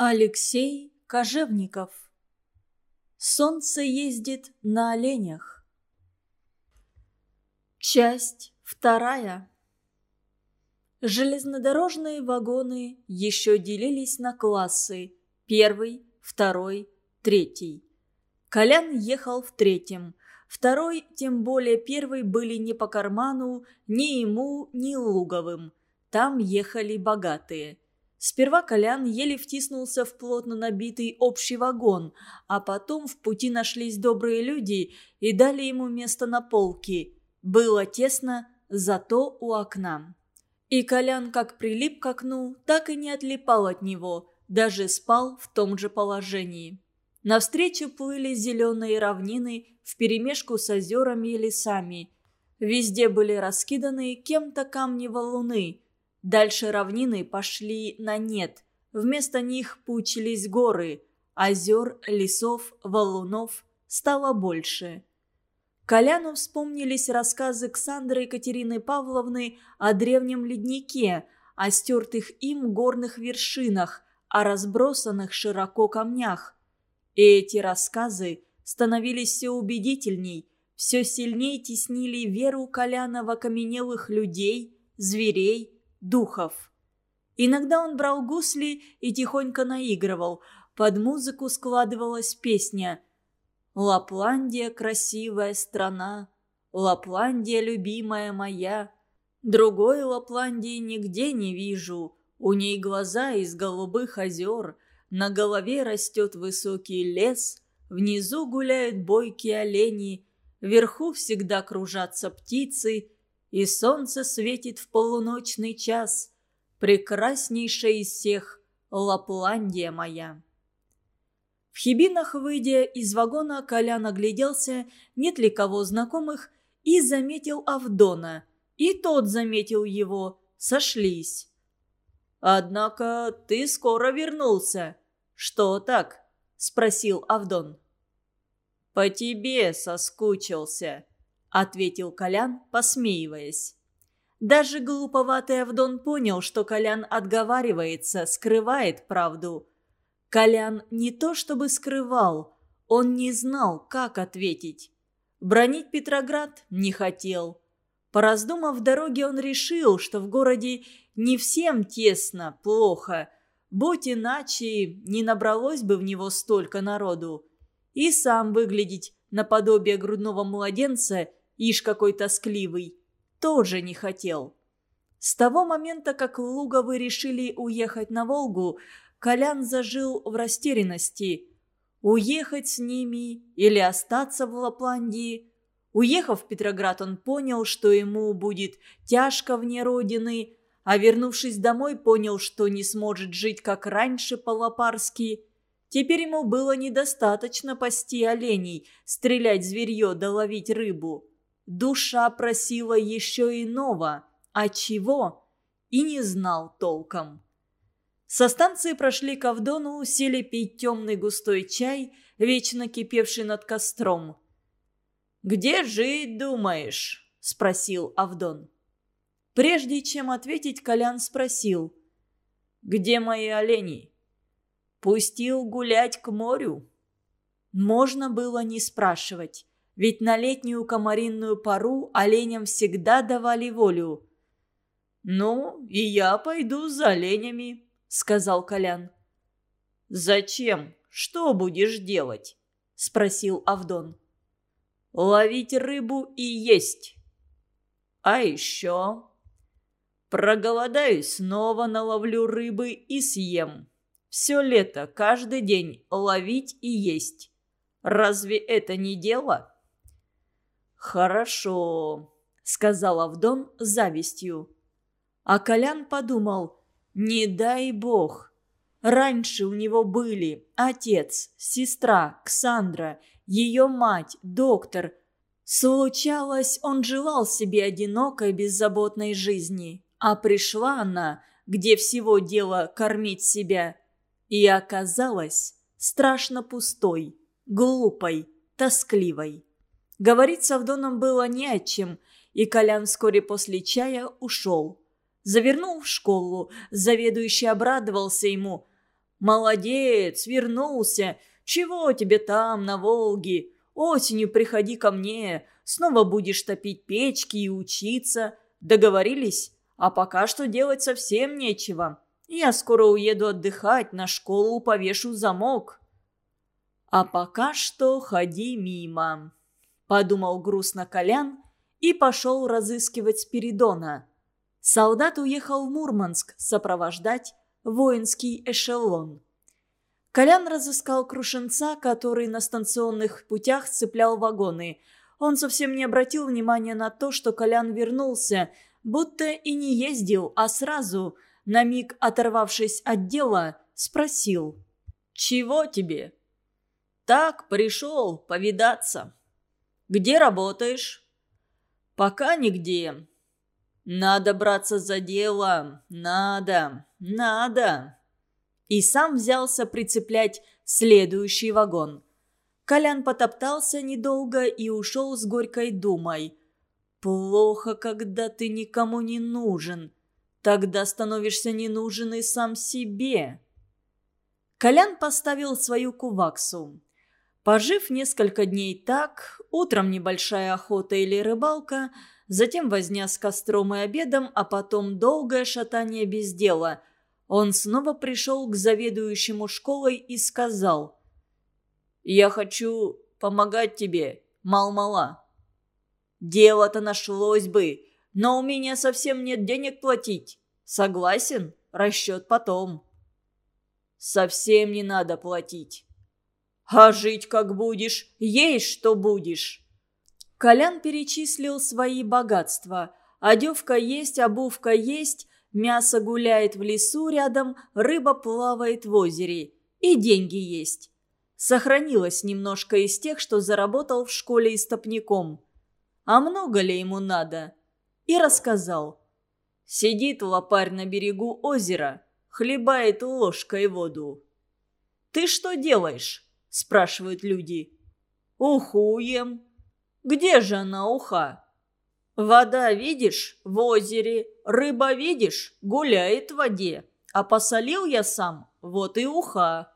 Алексей Кожевников. Солнце ездит на оленях. Часть вторая. Железнодорожные вагоны еще делились на классы Первый, второй, третий. Колян ехал в третьем. Второй, тем более первый, были не по карману ни ему, ни Луговым. Там ехали богатые – Сперва Колян еле втиснулся в плотно набитый общий вагон, а потом в пути нашлись добрые люди и дали ему место на полке. Было тесно, зато у окна. И Колян как прилип к окну, так и не отлипал от него, даже спал в том же положении. Навстречу плыли зеленые равнины вперемешку с озерами и лесами. Везде были раскиданы кем-то камни-валуны – Дальше равнины пошли на нет. Вместо них пучились горы. Озер, лесов, валунов стало больше. Коляну вспомнились рассказы Ксандры Екатерины Павловны о древнем леднике, о стертых им горных вершинах, о разбросанных широко камнях. И эти рассказы становились все убедительней, все сильнее теснили веру Коляна в окаменелых людей, зверей, духов. Иногда он брал гусли и тихонько наигрывал. Под музыку складывалась песня «Лапландия – красивая страна, Лапландия – любимая моя. Другой Лапландии нигде не вижу, у ней глаза из голубых озер, на голове растет высокий лес, внизу гуляют бойкие олени, вверху всегда кружатся птицы – и солнце светит в полуночный час. Прекраснейшая из всех Лапландия моя. В Хибинах, выйдя из вагона, Колян огляделся, нет ли кого знакомых, и заметил Авдона. И тот заметил его, сошлись. «Однако ты скоро вернулся. Что так?» – спросил Авдон. «По тебе соскучился», – ответил Колян, посмеиваясь. Даже глуповатый Авдон понял, что Колян отговаривается, скрывает правду. Колян не то чтобы скрывал, он не знал, как ответить. Бронить Петроград не хотел. Пораздумав в дороге, он решил, что в городе не всем тесно, плохо. Будь иначе, не набралось бы в него столько народу. И сам выглядеть наподобие грудного младенца ишь какой тоскливый, тоже не хотел. С того момента, как Луговы решили уехать на Волгу, Колян зажил в растерянности. Уехать с ними или остаться в Лапландии? Уехав в Петроград, он понял, что ему будет тяжко вне родины, а вернувшись домой, понял, что не сможет жить как раньше по-лапарски. Теперь ему было недостаточно пасти оленей, стрелять зверье да ловить рыбу. Душа просила еще иного, а чего? И не знал толком. Со станции прошли к Авдону, сели пить темный густой чай, вечно кипевший над костром. «Где жить, думаешь?» – спросил Авдон. Прежде чем ответить, Колян спросил. «Где мои олени?» «Пустил гулять к морю». Можно было не спрашивать ведь на летнюю комаринную пару оленям всегда давали волю. «Ну, и я пойду за оленями», — сказал Колян. «Зачем? Что будешь делать?» — спросил Авдон. «Ловить рыбу и есть». «А еще?» «Проголодаюсь, снова наловлю рыбы и съем. Все лето, каждый день ловить и есть. Разве это не дело?» «Хорошо», — сказал Авдон с завистью. А Колян подумал, не дай бог. Раньше у него были отец, сестра, Ксандра, ее мать, доктор. Случалось, он желал себе одинокой, беззаботной жизни. А пришла она, где всего дело кормить себя. И оказалась страшно пустой, глупой, тоскливой. Говорить с Авдоном было не о чем, и Колян вскоре после чая ушел. Завернул в школу, заведующий обрадовался ему. «Молодец, вернулся! Чего тебе там, на Волге? Осенью приходи ко мне, снова будешь топить печки и учиться. Договорились? А пока что делать совсем нечего. Я скоро уеду отдыхать, на школу повешу замок». «А пока что ходи мимо», — подумал грустно Колян и пошел разыскивать Спиридона. Солдат уехал в Мурманск сопровождать воинский эшелон. Колян разыскал Крушенца, который на станционных путях цеплял вагоны. Он совсем не обратил внимания на то, что Колян вернулся, будто и не ездил, а сразу, на миг оторвавшись от дела, спросил. «Чего тебе?» «Так, пришел повидаться». «Где работаешь?» «Пока нигде. Надо браться за дело. Надо. Надо. И сам взялся прицеплять следующий вагон. Колян потоптался недолго и ушел с горькой думой. «Плохо, когда ты никому не нужен. Тогда становишься не нужен и сам себе». Колян поставил свою куваксу. Пожив несколько дней так, утром небольшая охота или рыбалка – затем возня с костром и обедом, а потом долгое шатание без дела. Он снова пришел к заведующему школой и сказал «Я хочу помогать тебе, мал-мала». «Дело-то нашлось бы, но у меня совсем нет денег платить. Согласен? Расчет потом». «Совсем не надо платить». «А жить как будешь, есть что будешь». Колян перечислил свои богатства. Одевка есть, обувка есть, мясо гуляет в лесу рядом, рыба плавает в озере. И деньги есть. Сохранилось немножко из тех, что заработал в школе истопником. А много ли ему надо? И рассказал. Сидит лопарь на берегу озера, хлебает ложкой воду. «Ты что делаешь?» – спрашивают люди. «Уху ем», где же она, уха? Вода, видишь, в озере, рыба, видишь, гуляет в воде. А посолил я сам, вот и уха.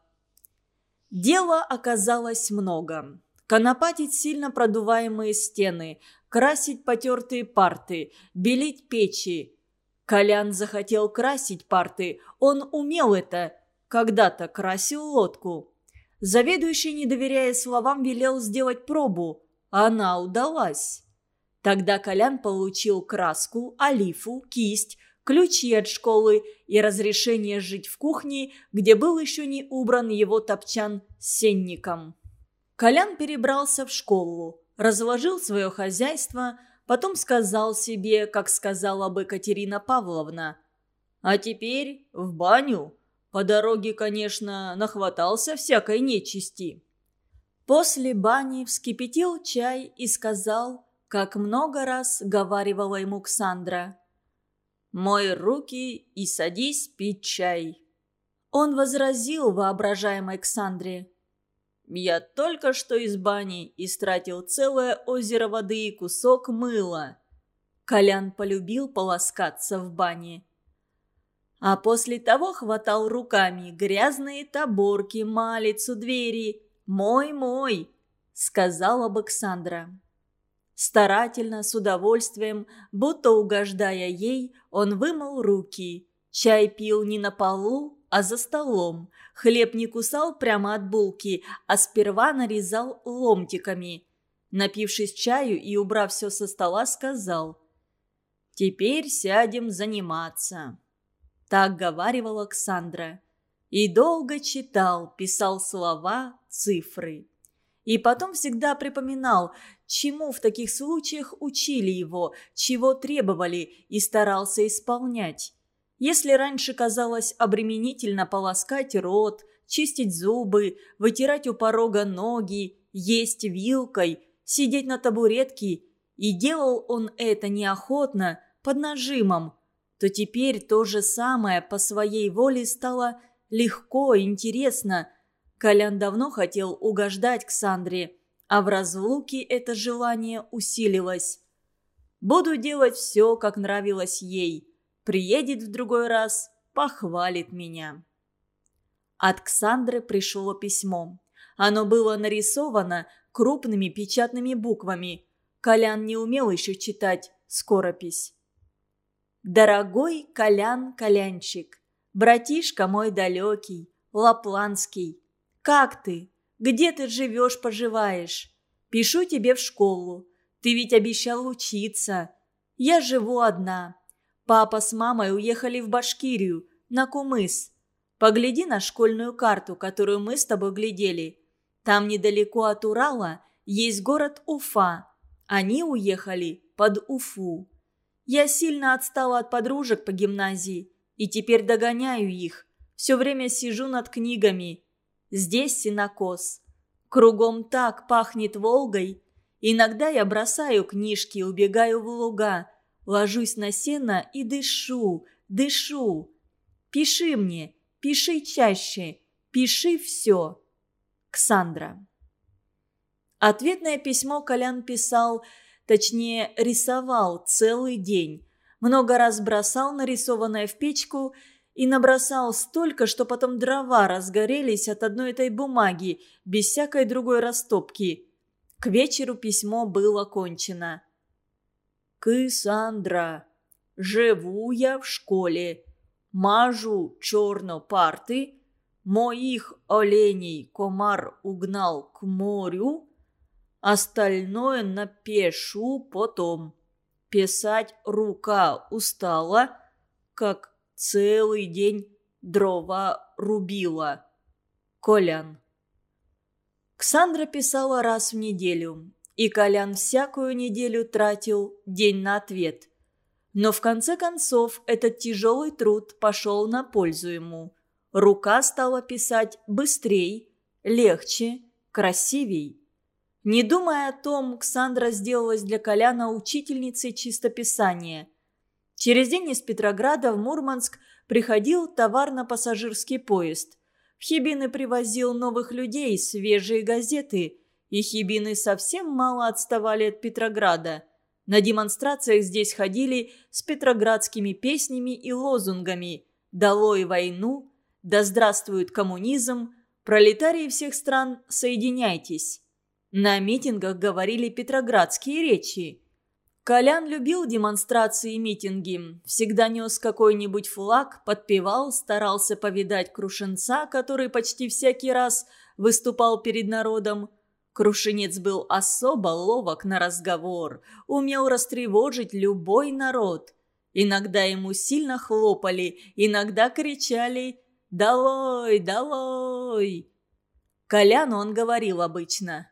Дела оказалось много. Конопатить сильно продуваемые стены, красить потертые парты, белить печи. Колян захотел красить парты, он умел это, когда-то красил лодку. Заведующий, не доверяя словам, велел сделать пробу. Она удалась. Тогда Колян получил краску, олифу, кисть, ключи от школы и разрешение жить в кухне, где был еще не убран его топчан сенником. Колян перебрался в школу, разложил свое хозяйство, потом сказал себе, как сказала бы Катерина Павловна, «А теперь в баню. По дороге, конечно, нахватался всякой нечисти». После бани вскипятил чай и сказал, как много раз говаривала ему Ксандра. «Мой руки и садись пить чай». Он возразил воображаемой Ксандре. «Я только что из бани истратил целое озеро воды и кусок мыла». Колян полюбил полоскаться в бане. А после того хватал руками грязные таборки, малицу, двери – «Мой, мой!» — сказала Баксандра. Старательно, с удовольствием, будто угождая ей, он вымыл руки. Чай пил не на полу, а за столом. Хлеб не кусал прямо от булки, а сперва нарезал ломтиками. Напившись чаю и убрав все со стола, сказал «Теперь сядем заниматься». Так говаривала Александра. И долго читал, писал слова, цифры. И потом всегда припоминал, чему в таких случаях учили его, чего требовали и старался исполнять. Если раньше казалось обременительно полоскать рот, чистить зубы, вытирать у порога ноги, есть вилкой, сидеть на табуретке, и делал он это неохотно, под нажимом, то теперь то же самое по своей воле стало легко, интересно. Колян давно хотел угождать Ксандре, а в разлуке это желание усилилось. Буду делать все, как нравилось ей. Приедет в другой раз, похвалит меня. От Ксандры пришло письмо. Оно было нарисовано крупными печатными буквами. Колян не умел еще читать скоропись. «Дорогой Колян-Колянчик, братишка мой далекий, лапланский, как ты? Где ты живешь-поживаешь? Пишу тебе в школу. Ты ведь обещал учиться. Я живу одна. Папа с мамой уехали в Башкирию, на Кумыс. Погляди на школьную карту, которую мы с тобой глядели. Там недалеко от Урала есть город Уфа. Они уехали под Уфу. Я сильно отстала от подружек по гимназии и теперь догоняю их. Все время сижу над книгами. Здесь синокос. Кругом так пахнет Волгой. Иногда я бросаю книжки, убегаю в луга, ложусь на сено и дышу, дышу. Пиши мне, пиши чаще, пиши все. Ксандра. Ответное письмо Колян писал, точнее рисовал целый день. Много раз бросал нарисованное в печку и набросал столько, что потом дрова разгорелись от одной этой бумаги, без всякой другой растопки. К вечеру письмо было кончено. «Кысандра, живу я в школе, мажу черно парты, моих оленей комар угнал к морю, остальное напишу потом. Писать рука устала, как Целый день дрова рубила. Колян. Ксандра писала раз в неделю, и Колян всякую неделю тратил день на ответ. Но в конце концов этот тяжелый труд пошел на пользу ему. Рука стала писать быстрей, легче, красивей. Не думая о том, Ксандра сделалась для Коляна учительницей чистописания. Через день из Петрограда в Мурманск приходил товарно-пассажирский поезд. В Хибины привозил новых людей, свежие газеты. И Хибины совсем мало отставали от Петрограда. На демонстрациях здесь ходили с петроградскими песнями и лозунгами «Долой войну», «Да здравствует коммунизм», «Пролетарии всех стран, соединяйтесь». На митингах говорили петроградские речи. Колян любил демонстрации и митинги. Всегда нес какой-нибудь флаг, подпевал, старался повидать Крушенца, который почти всякий раз выступал перед народом. Крушенец был особо ловок на разговор, умел растревожить любой народ. Иногда ему сильно хлопали, иногда кричали «Долой, долой!». Коляну он говорил обычно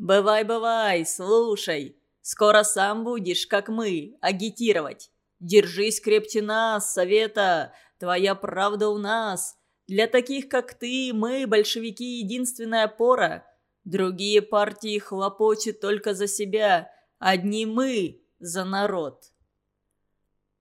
«Бывай, бывай, слушай!» Скоро сам будешь, как мы, агитировать. Держись крепче нас, совета. Твоя правда у нас. Для таких, как ты, мы, большевики, единственная опора. Другие партии хлопочут только за себя. Одни мы за народ.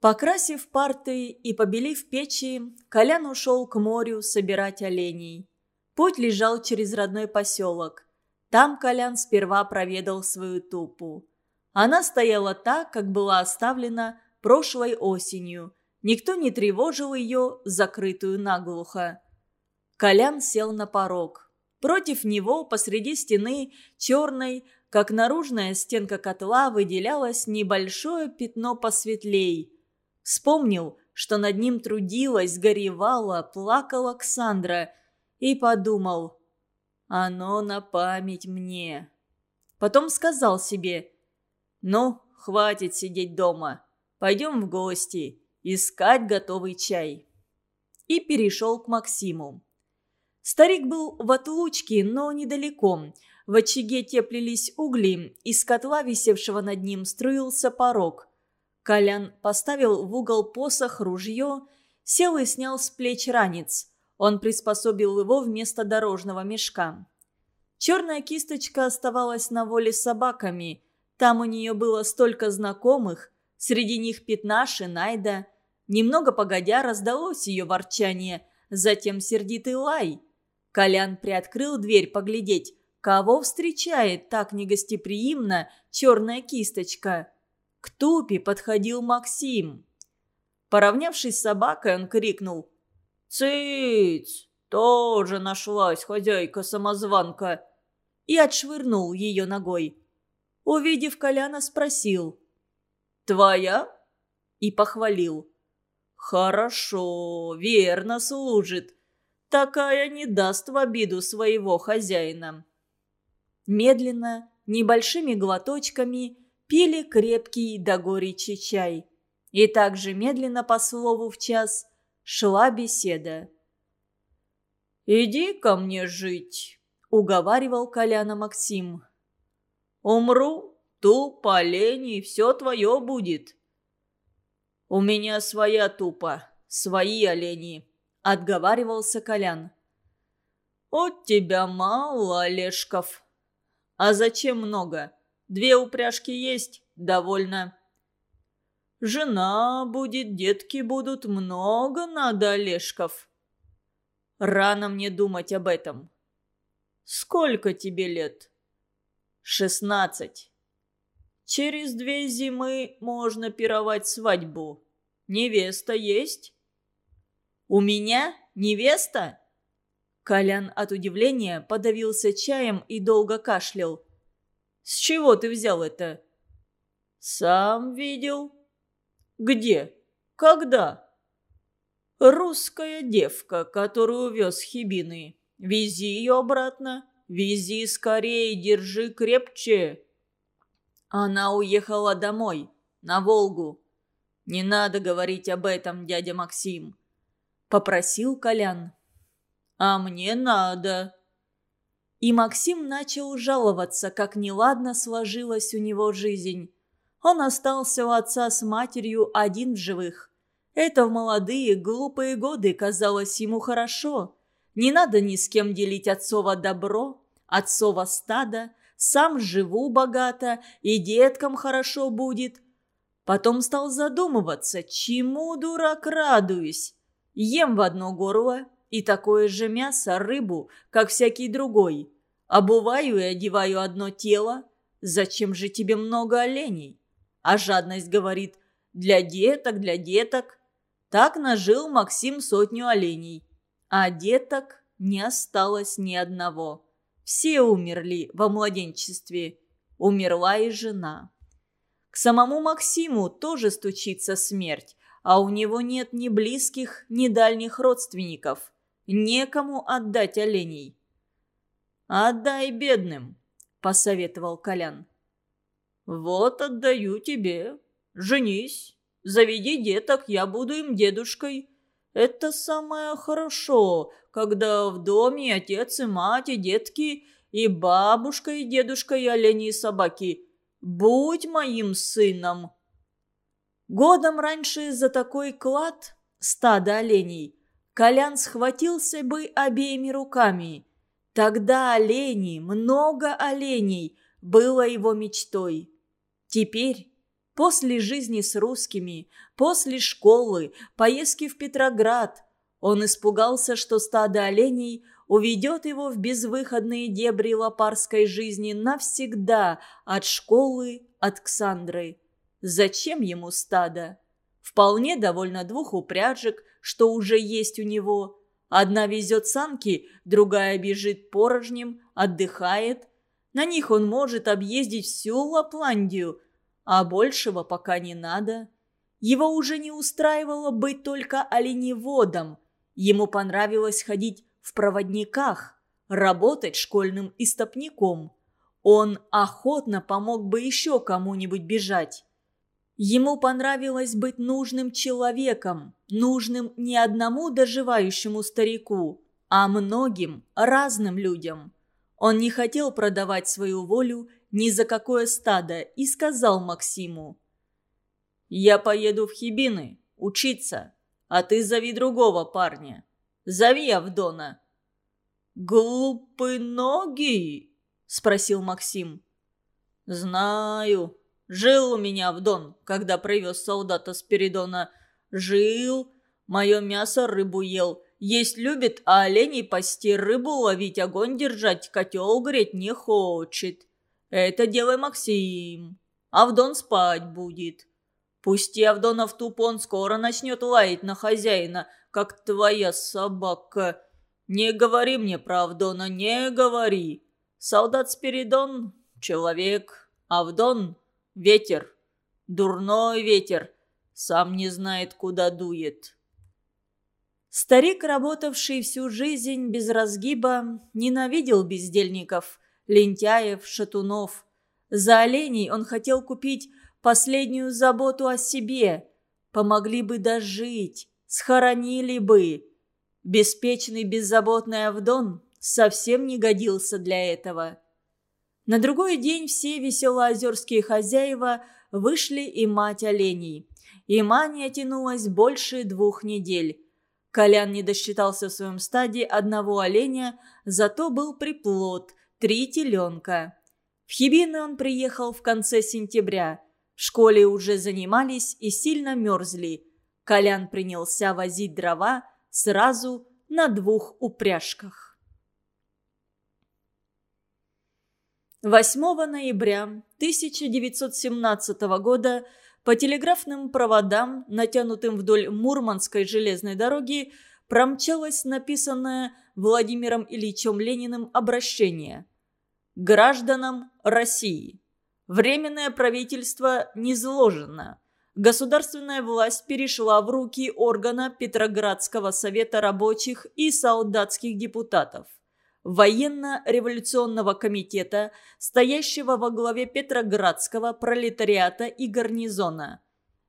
Покрасив парты и побелив печи, Колян ушел к морю собирать оленей. Путь лежал через родной поселок. Там Колян сперва проведал свою тупу. Она стояла так, как была оставлена прошлой осенью. Никто не тревожил ее, закрытую наглухо. Колян сел на порог. Против него посреди стены, черной, как наружная стенка котла, выделялось небольшое пятно посветлей. Вспомнил, что над ним трудилась, горевала, плакала Ксандра, и подумал, «Оно на память мне». Потом сказал себе, «Ну, хватит сидеть дома. Пойдем в гости, искать готовый чай». И перешел к Максиму. Старик был в отлучке, но недалеко. В очаге теплились угли, из котла, висевшего над ним, струился порог. Колян поставил в угол посох, ружье, сел и снял с плеч ранец. Он приспособил его вместо дорожного мешка. Черная кисточка оставалась на воле с собаками – там у нее было столько знакомых, среди них Пятнаш и Найда. Немного погодя раздалось ее ворчание, затем сердитый лай. Колян приоткрыл дверь поглядеть, кого встречает так негостеприимно черная кисточка. К тупе подходил Максим. Поравнявшись с собакой, он крикнул «Цыц! Тоже нашлась хозяйка-самозванка. И отшвырнул ее ногой. Увидев Коляна, спросил. «Твоя?» И похвалил. «Хорошо, верно служит. Такая не даст в обиду своего хозяина». Медленно, небольшими глоточками, пили крепкий до горечи чай. И также медленно по слову в час шла беседа. «Иди ко мне жить», — уговаривал Коляна Максим. «Умру, тупо, оленей, все твое будет». «У меня своя тупа, свои олени», — отговаривался Колян. «От тебя мало, Олешков». «А зачем много? Две упряжки есть, довольно». «Жена будет, детки будут, много надо, Олешков». Рано мне думать об этом. Сколько тебе лет? Шестнадцать. Через две зимы можно пировать свадьбу. Невеста есть? У меня невеста? Колян от удивления подавился чаем и долго кашлял. «С чего ты взял это?» «Сам видел». «Где? Когда?» Русская девка, которую вез Хибины. Вези ее обратно. Вези скорее, держи крепче. Она уехала домой, на Волгу. Не надо говорить об этом, дядя Максим. Попросил Колян. А мне надо. И Максим начал жаловаться, как неладно сложилась у него жизнь. Он остался у отца с матерью один в живых. Это в молодые, глупые годы казалось ему хорошо. Не надо ни с кем делить отцово добро, отцово стадо, сам живу богато, и деткам хорошо будет. Потом стал задумываться, чему, дурак, радуюсь. Ем в одно горло и такое же мясо, рыбу, как всякий другой. Обуваю и одеваю одно тело. Зачем же тебе много оленей? А жадность говорит, для деток, для деток. Так нажил Максим сотню оленей. А деток не осталось ни одного. Все умерли во младенчестве. Умерла и жена. К самому Максиму тоже стучится смерть, а у него нет ни близких, ни дальних родственников. Некому отдать оленей. «Отдай бедным», — посоветовал Колян. «Вот отдаю тебе. Женись, Заведи деток, я буду им дедушкой. Это самое хорошо, когда в доме отец и мать, и детки, и бабушка, и дедушка, и олени, и собаки. Будь моим сыном. Годом раньше за такой клад стада оленей Колян схватился бы обеими руками. Тогда оленей, много оленей, было его мечтой. Теперь После жизни с русскими, после школы, поездки в Петроград, он испугался, что стадо оленей уведет его в безвыходные дебри лопарской жизни навсегда от школы от Ксандры. Зачем ему стадо? Вполне довольно двух упряжек, что уже есть у него. Одна везет санки, другая бежит порожнем, отдыхает. На них он может объездить всю Лапландию – а большего пока не надо. Его уже не устраивало быть только оленеводом. Ему понравилось ходить в проводниках, работать школьным истопником. Он охотно помог бы еще кому-нибудь бежать. Ему понравилось быть нужным человеком, нужным не одному доживающему старику, а многим разным людям. Он не хотел продавать свою волю ни за какое стадо и сказал Максиму. «Я поеду в Хибины учиться, а ты зови другого парня. Зови Авдона». «Глупый ноги?» – спросил Максим. «Знаю. Жил у меня Авдон, когда привез солдата Спиридона. Жил, мое мясо рыбу ел». Есть любит, а оленей пасти, рыбу ловить, огонь держать, котел греть не хочет. Это делай Максим. Авдон спать будет. Пусти Авдона в туп, он скоро начнет лаять на хозяина, как твоя собака. Не говори мне про Авдона, не говори. Солдат Спиридон — человек, Авдон — ветер. Дурной ветер, сам не знает, куда дует. Старик, работавший всю жизнь без разгиба, ненавидел бездельников, лентяев, шатунов. За оленей он хотел купить последнюю заботу о себе. Помогли бы дожить, схоронили бы. Беспечный, беззаботный Авдон совсем не годился для этого. На другой день все веселоозерские хозяева вышли и мать оленей. И мания тянулась больше двух недель. Колян не досчитался в своем стаде одного оленя, зато был приплод, три теленка. В Хибины он приехал в конце сентября. В школе уже занимались и сильно мерзли. Колян принялся возить дрова, сразу на двух упряжках. 8 ноября 1917 года по телеграфным проводам, натянутым вдоль Мурманской железной дороги, промчалось написанное Владимиром Ильичем Лениным обращение «Гражданам России. Временное правительство низложено. Государственная власть перешла в руки органа Петроградского совета рабочих и солдатских депутатов, военно-революционного комитета, стоящего во главе Петроградского пролетариата и гарнизона.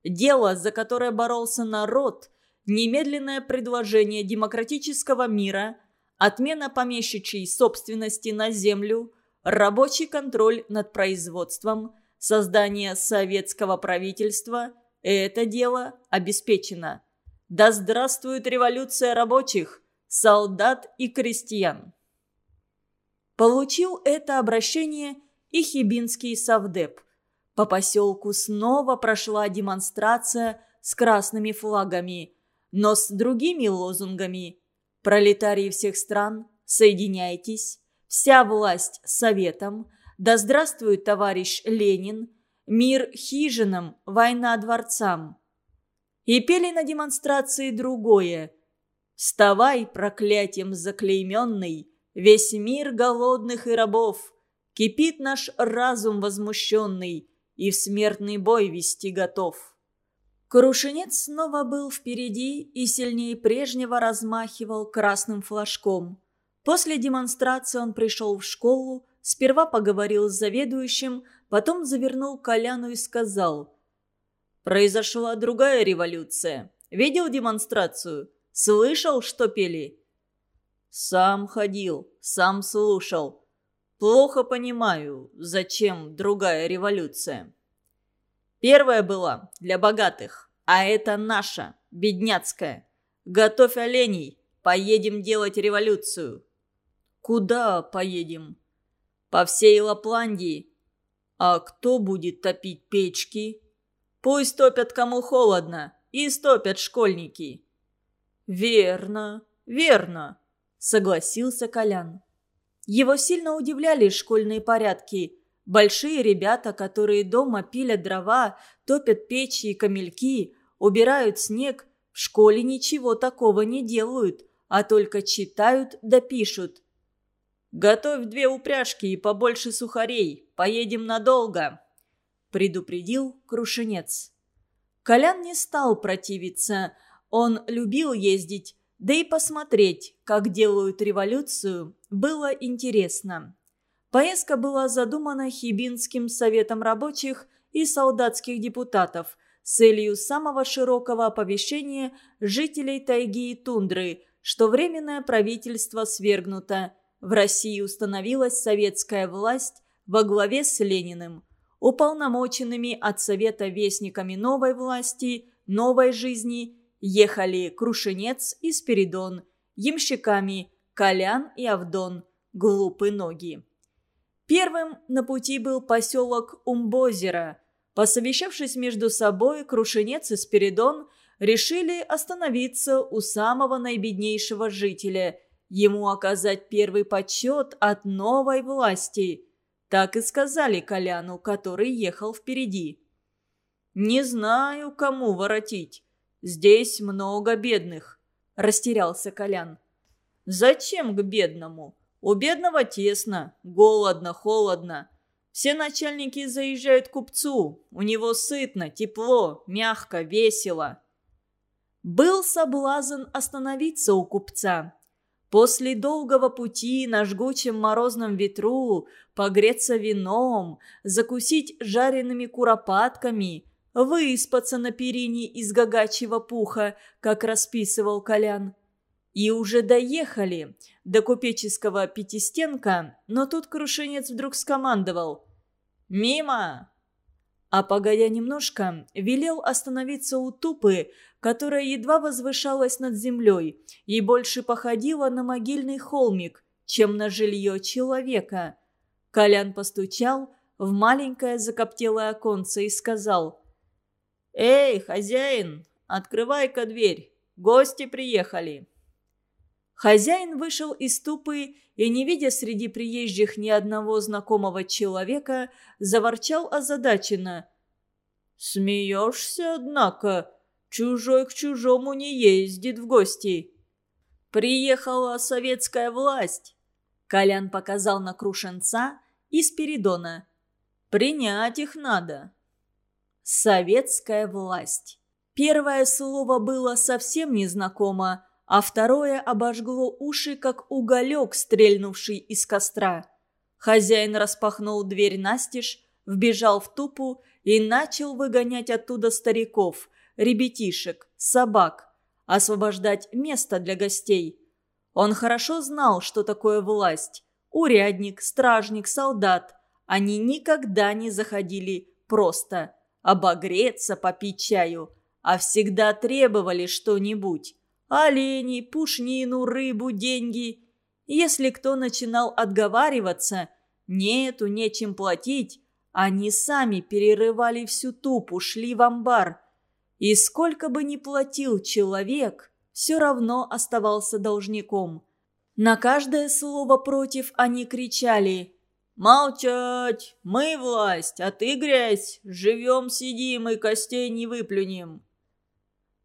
Дело, за которое боролся народ, немедленное предложение демократического мира, отмена помещичьей собственности на землю, рабочий контроль над производством, создание советского правительства – это дело обеспечено. Да здравствует революция рабочих, солдат и крестьян. Получил это обращение и хибинский совдеп. По поселку снова прошла демонстрация с красными флагами, но с другими лозунгами. Пролетарии всех стран, соединяйтесь, вся власть советом, да здравствует товарищ Ленин – Мир хижинам, война дворцам. И пели на демонстрации другое. «Вставай, проклятием заклейменный, весь мир голодных и рабов, кипит наш разум возмущенный и в смертный бой вести готов». Крушенец снова был впереди и сильнее прежнего размахивал красным флажком. После демонстрации он пришел в школу, сперва поговорил с заведующим, потом завернул Коляну и сказал. «Произошла другая революция. Видел демонстрацию? Слышал, что пели?» «Сам ходил, сам слушал. Плохо понимаю, зачем другая революция». «Первая была для богатых, а это наша, бедняцкая. Готовь оленей, поедем делать революцию». «Куда поедем?» «По всей Лапландии, а кто будет топить печки? Пусть топят кому холодно, и стопят школьники. Верно, верно, согласился Колян. Его сильно удивляли школьные порядки. Большие ребята, которые дома пилят дрова, топят печи и камельки, убирают снег, в школе ничего такого не делают, а только читают да пишут. «Готовь две упряжки и побольше сухарей. Поедем надолго», — предупредил Крушенец. Колян не стал противиться. Он любил ездить, да и посмотреть, как делают революцию, было интересно. Поездка была задумана Хибинским советом рабочих и солдатских депутатов с целью самого широкого оповещения жителей тайги и тундры, что Временное правительство свергнуто – в России установилась советская власть во главе с Лениным, уполномоченными от Совета вестниками новой власти, новой жизни, ехали Крушенец и Спиридон, ямщиками Колян и Авдон, глупые ноги. Первым на пути был поселок Умбозера. Посовещавшись между собой, Крушенец и Спиридон решили остановиться у самого наибеднейшего жителя – ему оказать первый почет от новой власти. Так и сказали Коляну, который ехал впереди. «Не знаю, кому воротить. Здесь много бедных», – растерялся Колян. Зачем к бедному? У бедного тесно, голодно, холодно. Все начальники заезжают к купцу. У него сытно, тепло, мягко, весело. Был соблазн остановиться у купца. После долгого пути на жгучем морозном ветру погреться вином, закусить жареными куропатками, выспаться на перине из гагачьего пуха, как расписывал Колян. И уже доехали до купеческого пятистенка, но тут Крушенец вдруг скомандовал «Мимо!» А погодя немножко, велел остановиться у тупы, которая едва возвышалась над землей и больше походила на могильный холмик, чем на жилье человека. Колян постучал в маленькое закоптелое оконце и сказал «Эй, хозяин, открывай-ка дверь, гости приехали». Хозяин вышел из тупы и, не видя среди приезжих ни одного знакомого человека, заворчал озадаченно. «Смеешься, однако? Чужой к чужому не ездит в гости». «Приехала советская власть», — Колян показал на Крушенца и Спиридона. «Принять их надо». «Советская власть». Первое слово было совсем незнакомо, а второе обожгло уши, как уголек, стрельнувший из костра. Хозяин распахнул дверь настежь, вбежал в тупу и начал выгонять оттуда стариков, ребятишек, собак, освобождать место для гостей. Он хорошо знал, что такое власть. Урядник, стражник, солдат. Они никогда не заходили просто обогреться, попить чаю, а всегда требовали что-нибудь. Оленей, пушнину, рыбу, деньги. Если кто начинал отговариваться, нету, нечем платить, они сами перерывали всю тупу, шли в амбар. И сколько бы ни платил человек, все равно оставался должником. На каждое слово против они кричали «Молчать! Мы власть, а ты грязь! Живем, сидим и костей не выплюнем!»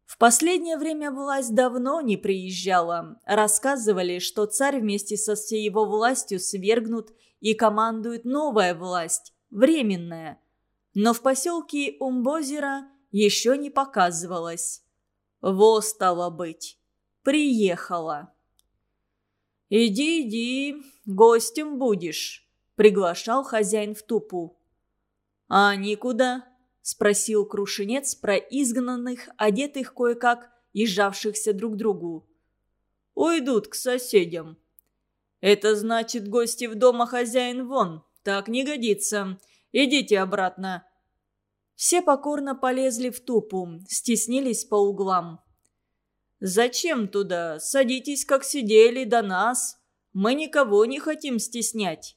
В последнее время власть давно не приезжала. Рассказывали, что царь вместе со всей его властью свергнут и командует новая власть, временная. Но в поселке Умбозера еще не показывалась. Во стало быть. Приехала. «Иди, иди, гостем будешь», — приглашал хозяин в тупу. «А никуда», спросил Крушенец про изгнанных, одетых кое-как и сжавшихся друг другу. «Уйдут к соседям». «Это значит, гости в дома хозяин вон. Так не годится. Идите обратно». Все покорно полезли в тупу, стеснились по углам. «Зачем туда? Садитесь, как сидели, до нас. Мы никого не хотим стеснять».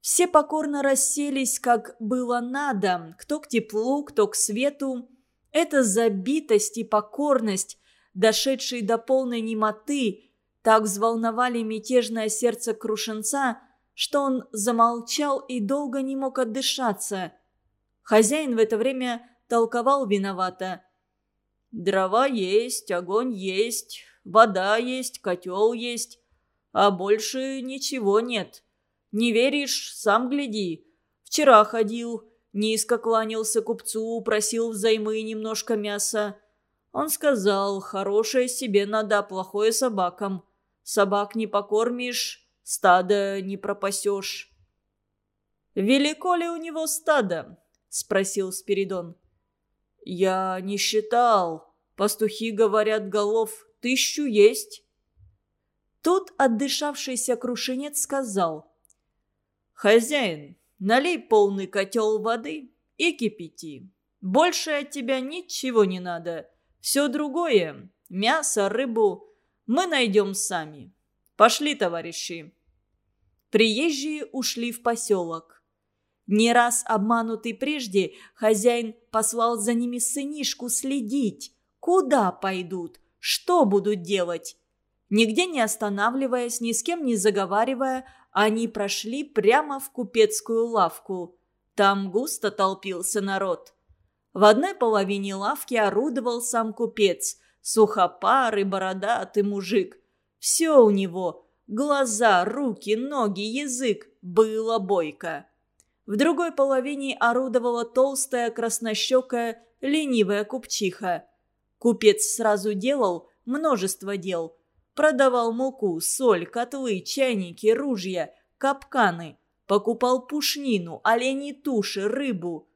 Все покорно расселись, как было надо, кто к теплу, кто к свету. Эта забитость и покорность, дошедшие до полной немоты, так взволновали мятежное сердце Крушенца, что он замолчал и долго не мог отдышаться. Хозяин в это время толковал виновато. «Дрова есть, огонь есть, вода есть, котел есть, а больше ничего нет». Не веришь? Сам гляди. Вчера ходил, низко кланялся купцу, просил взаймы немножко мяса. Он сказал, хорошее себе надо, а плохое собакам. Собак не покормишь, стадо не пропасешь. «Велико ли у него стадо?» – спросил Спиридон. «Я не считал. Пастухи говорят, голов тысячу есть». Тут отдышавшийся крушенец сказал – «Хозяин, налей полный котел воды и кипяти. Больше от тебя ничего не надо. Все другое – мясо, рыбу – мы найдем сами. Пошли, товарищи». Приезжие ушли в поселок. Не раз обманутый прежде, хозяин послал за ними сынишку следить. Куда пойдут? Что будут делать? Нигде не останавливаясь, ни с кем не заговаривая, они прошли прямо в купецкую лавку. Там густо толпился народ. В одной половине лавки орудовал сам купец, сухопарый, бородатый мужик. Все у него – глаза, руки, ноги, язык – было бойко. В другой половине орудовала толстая, краснощекая, ленивая купчиха. Купец сразу делал множество дел. Продавал муку, соль, котлы, чайники, ружья, капканы. Покупал пушнину, оленьи туши, рыбу.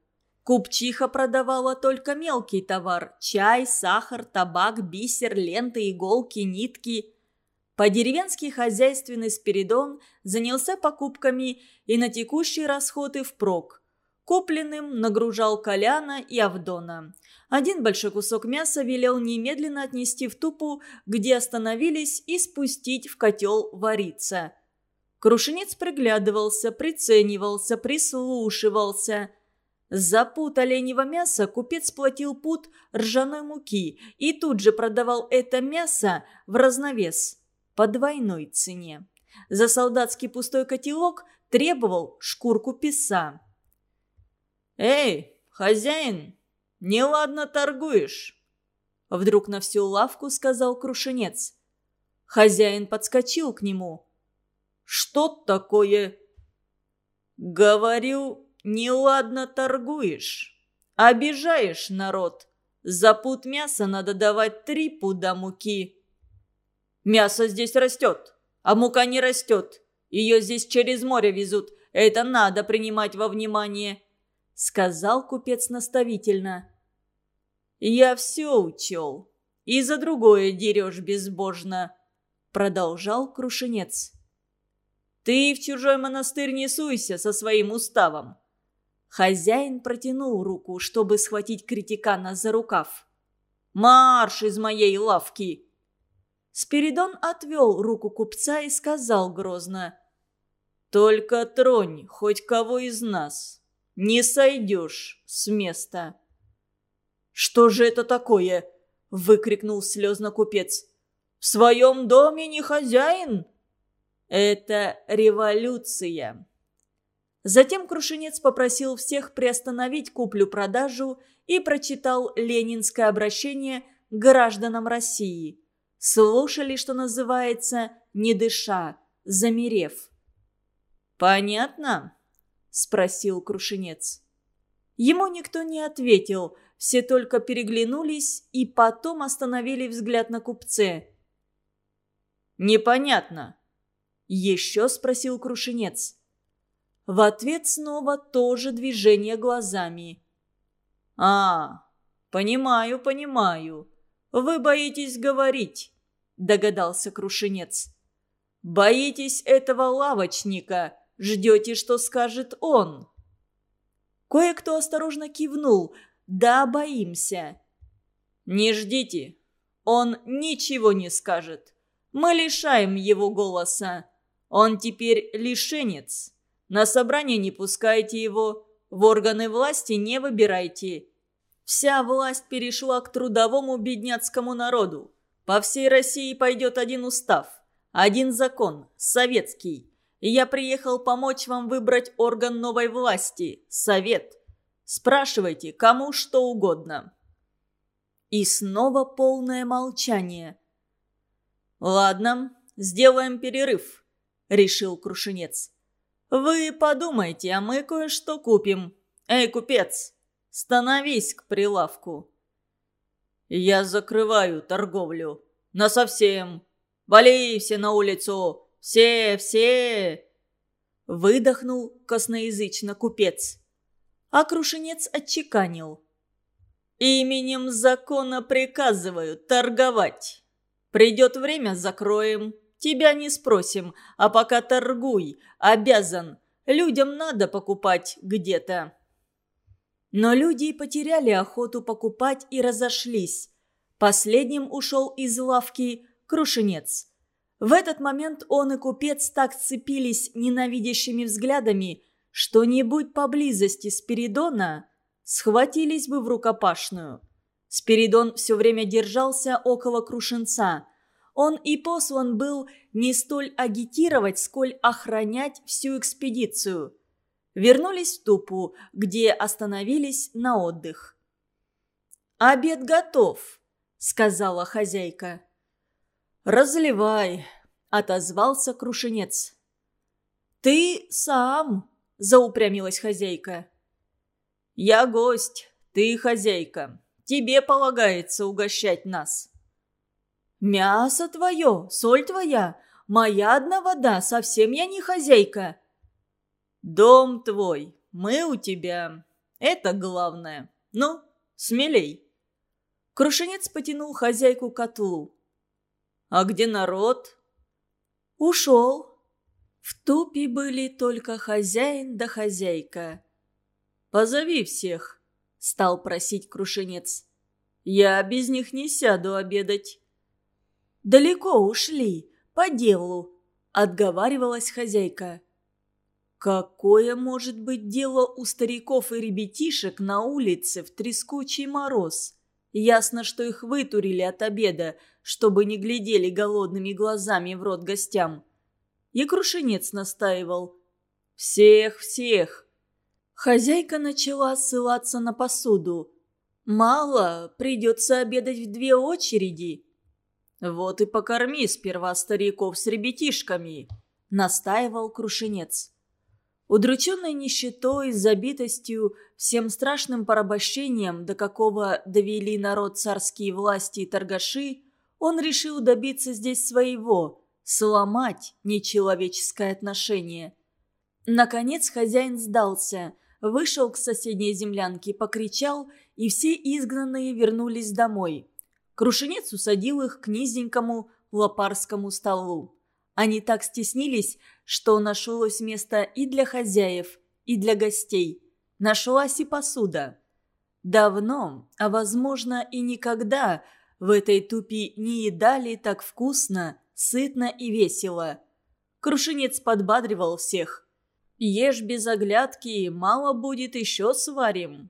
Купчиха продавала только мелкий товар – чай, сахар, табак, бисер, ленты, иголки, нитки – по-деревенски хозяйственный Спиридон занялся покупками и на текущие расходы впрок. Купленным нагружал Коляна и Авдона. Один большой кусок мяса велел немедленно отнести в тупу, где остановились, и спустить в котел вариться. Крушенец приглядывался, приценивался, прислушивался. За пут оленьего мяса купец платил пут ржаной муки и тут же продавал это мясо в разновес по двойной цене. За солдатский пустой котелок требовал шкурку писа. «Эй, хозяин, неладно торгуешь!» Вдруг на всю лавку сказал Крушенец. Хозяин подскочил к нему. «Что такое?» «Говорю, неладно торгуешь. Обижаешь народ. За пуд мяса надо давать три пуда муки. Мясо здесь растет, а мука не растет. Ее здесь через море везут. Это надо принимать во внимание», — сказал купец наставительно. «Я все учел. И за другое дерешь безбожно», — продолжал Крушенец. «Ты в чужой монастырь не суйся со своим уставом». Хозяин протянул руку, чтобы схватить критикана за рукав. «Марш из моей лавки!» Спиридон отвел руку купца и сказал грозно. «Только тронь хоть кого из нас. Не сойдешь с места». «Что же это такое?» – выкрикнул слезно купец. «В своем доме не хозяин?» «Это революция». Затем Крушенец попросил всех приостановить куплю-продажу и прочитал ленинское обращение к гражданам России – Слушали, что называется, не дыша, замерев. «Понятно?» – спросил Крушенец. Ему никто не ответил, все только переглянулись и потом остановили взгляд на купце. «Непонятно», – еще спросил Крушенец. В ответ снова тоже движение глазами. «А, понимаю, понимаю. Вы боитесь говорить. – догадался Крушенец. «Боитесь этого лавочника, ждете, что скажет он». Кое-кто осторожно кивнул. «Да, боимся». «Не ждите, он ничего не скажет. Мы лишаем его голоса. Он теперь лишенец. На собрание не пускайте его, в органы власти не выбирайте. Вся власть перешла к трудовому бедняцкому народу. По всей России пойдет один устав, один закон, советский. Я приехал помочь вам выбрать орган новой власти, совет. Спрашивайте, кому что угодно». И снова полное молчание. «Ладно, сделаем перерыв», — решил Крушенец. «Вы подумайте, а мы кое-что купим. Эй, купец, становись к прилавку». «Я закрываю торговлю. Насовсем. Вали все на улицу. Все, все!» Выдохнул косноязычно купец. А Крушенец отчеканил. «Именем закона приказываю торговать. Придет время, закроем. Тебя не спросим, а пока торгуй. Обязан. Людям надо покупать где-то». Но люди потеряли охоту покупать и разошлись. Последним ушел из лавки Крушенец. В этот момент он и купец так сцепились ненавидящими взглядами, что не будь поблизости Спиридона, схватились бы в рукопашную. Спиридон все время держался около Крушенца. Он и послан был не столь агитировать, сколь охранять всю экспедицию – Вернулись в Тупу, где остановились на отдых. «Обед готов», — сказала хозяйка. «Разливай», — отозвался Крушенец. «Ты сам», — заупрямилась хозяйка. «Я гость, ты хозяйка. Тебе полагается угощать нас». «Мясо твое, соль твоя, моя одна вода, совсем я не хозяйка». «Дом твой, мы у тебя. Это главное. Ну, смелей». Крушенец потянул хозяйку к котлу. «А где народ?» «Ушел». В тупе были только хозяин да хозяйка. «Позови всех», — стал просить Крушенец. «Я без них не сяду обедать». «Далеко ушли, по делу», — отговаривалась хозяйка. Какое может быть дело у стариков и ребятишек на улице в трескучий мороз? Ясно, что их вытурили от обеда, чтобы не глядели голодными глазами в рот гостям. И Крушенец настаивал. «Всех, всех!» Хозяйка начала ссылаться на посуду. «Мало, придется обедать в две очереди». «Вот и покорми сперва стариков с ребятишками», — настаивал Крушенец. Удрученной нищетой, забитостью, всем страшным порабощением, до какого довели народ царские власти и торгаши, он решил добиться здесь своего, сломать нечеловеческое отношение. Наконец хозяин сдался, вышел к соседней землянке, покричал, и все изгнанные вернулись домой. Крушенец усадил их к низенькому лопарскому столу. Они так стеснились, что нашлось место и для хозяев, и для гостей. Нашлась и посуда. Давно, а возможно и никогда, в этой тупи не едали так вкусно, сытно и весело. Крушенец подбадривал всех. «Ешь без оглядки, мало будет, еще сварим».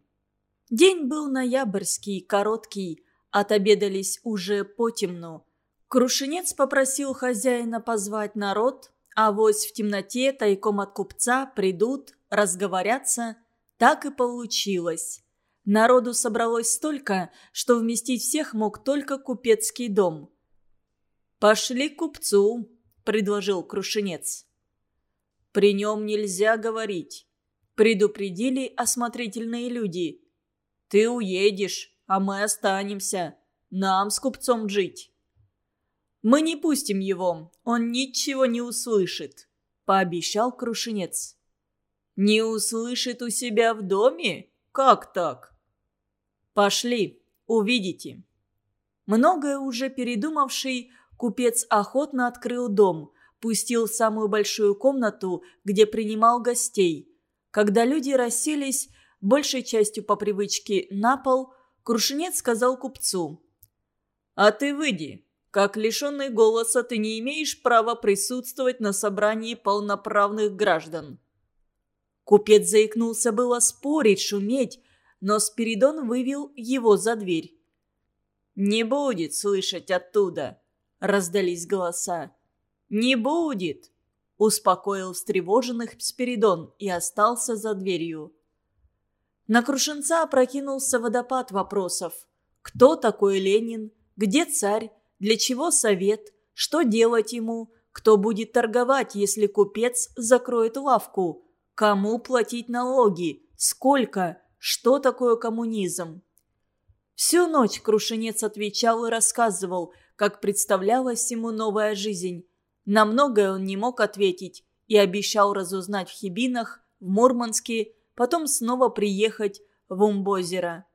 День был ноябрьский, короткий, отобедались уже потемну. Крушенец попросил хозяина позвать народ, а вось в темноте тайком от купца придут, разговорятся. Так и получилось. Народу собралось столько, что вместить всех мог только купецкий дом. «Пошли к купцу», — предложил Крушенец. «При нем нельзя говорить», — предупредили осмотрительные люди. «Ты уедешь, а мы останемся. Нам с купцом жить». «Мы не пустим его, он ничего не услышит», — пообещал Крушенец. «Не услышит у себя в доме? Как так?» «Пошли, увидите». Многое уже передумавший, купец охотно открыл дом, пустил в самую большую комнату, где принимал гостей. Когда люди расселись, большей частью по привычке на пол, Крушенец сказал купцу. «А ты выйди, как лишенный голоса ты не имеешь права присутствовать на собрании полноправных граждан». Купец заикнулся было спорить, шуметь, но Спиридон вывел его за дверь. «Не будет слышать оттуда», — раздались голоса. «Не будет», — успокоил встревоженных Спиридон и остался за дверью. На Крушенца опрокинулся водопад вопросов. Кто такой Ленин? Где царь? Для чего совет? Что делать ему? Кто будет торговать, если купец закроет лавку? Кому платить налоги? Сколько? Что такое коммунизм? Всю ночь Крушенец отвечал и рассказывал, как представлялась ему новая жизнь. На многое он не мог ответить и обещал разузнать в Хибинах, в Мурманске, потом снова приехать в Умбозеро.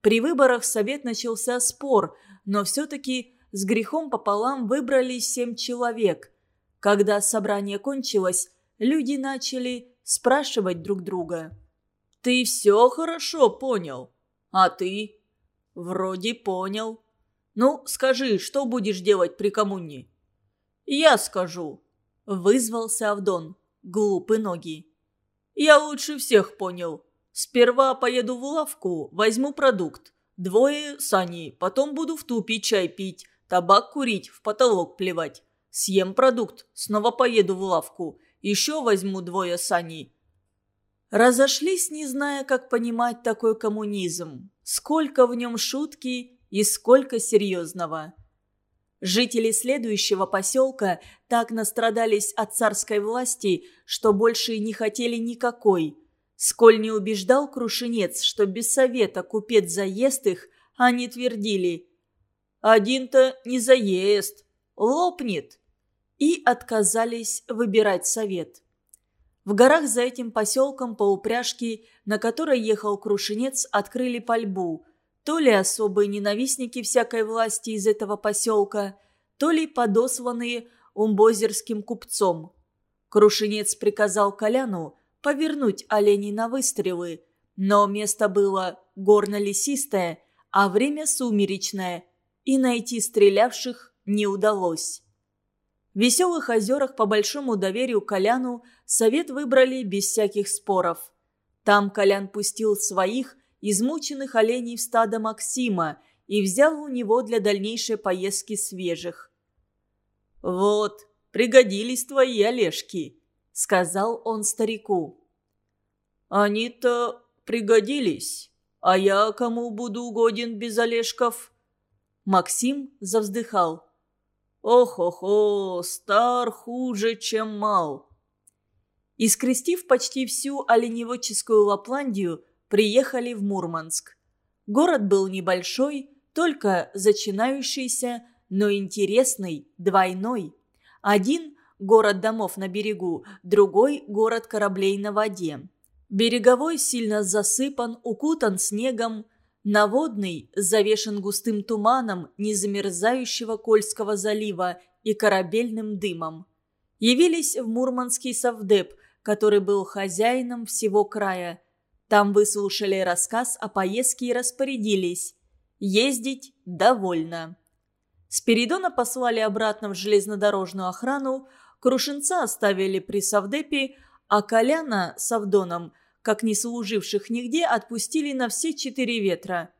При выборах совет начался спор, но все-таки с грехом пополам выбрали семь человек. Когда собрание кончилось, люди начали спрашивать друг друга. «Ты все хорошо понял? А ты?» «Вроде понял. Ну, скажи, что будешь делать при коммуне?» «Я скажу», — вызвался Авдон, глупый ноги. «Я лучше всех понял. Сперва поеду в лавку, возьму продукт. Двое сани, потом буду в тупе чай пить, Табак курить, в потолок плевать. Съем продукт, снова поеду в лавку. Еще возьму двое саней. Разошлись, не зная, как понимать такой коммунизм. Сколько в нем шутки и сколько серьезного. Жители следующего поселка так настрадались от царской власти, что больше не хотели никакой. Сколь не убеждал Крушенец, что без совета купец заест их, они твердили «Один-то не заест, лопнет» и отказались выбирать совет. В горах за этим поселком по упряжке, на которой ехал Крушенец, открыли пальбу. То ли особые ненавистники всякой власти из этого поселка, то ли подосланные умбозерским купцом. Крушенец приказал Коляну повернуть оленей на выстрелы, но место было горно-лесистое, а время сумеречное, и найти стрелявших не удалось. Веселых озерах по большому доверию Коляну совет выбрали без всяких споров. Там Колян пустил своих измученных оленей в стадо Максима и взял у него для дальнейшей поездки свежих. «Вот, пригодились твои олешки», — сказал он старику. «Они-то пригодились, а я кому буду угоден без олешков?» Максим завздыхал. Ох-охо, стар хуже, чем мал. Искрестив почти всю оленеводческую Лапландию, приехали в Мурманск. Город был небольшой, только зачинающийся, но интересный, двойной. Один – город домов на берегу, другой – город кораблей на воде. Береговой сильно засыпан, укутан снегом – Наводный завешен густым туманом незамерзающего Кольского залива и корабельным дымом. Явились в Мурманский совдеп, который был хозяином всего края. Там выслушали рассказ о поездке и распорядились. Ездить довольно. Спиридона послали обратно в железнодорожную охрану, Крушенца оставили при совдепе, а Коляна с Авдоном – как не служивших нигде, отпустили на все четыре ветра.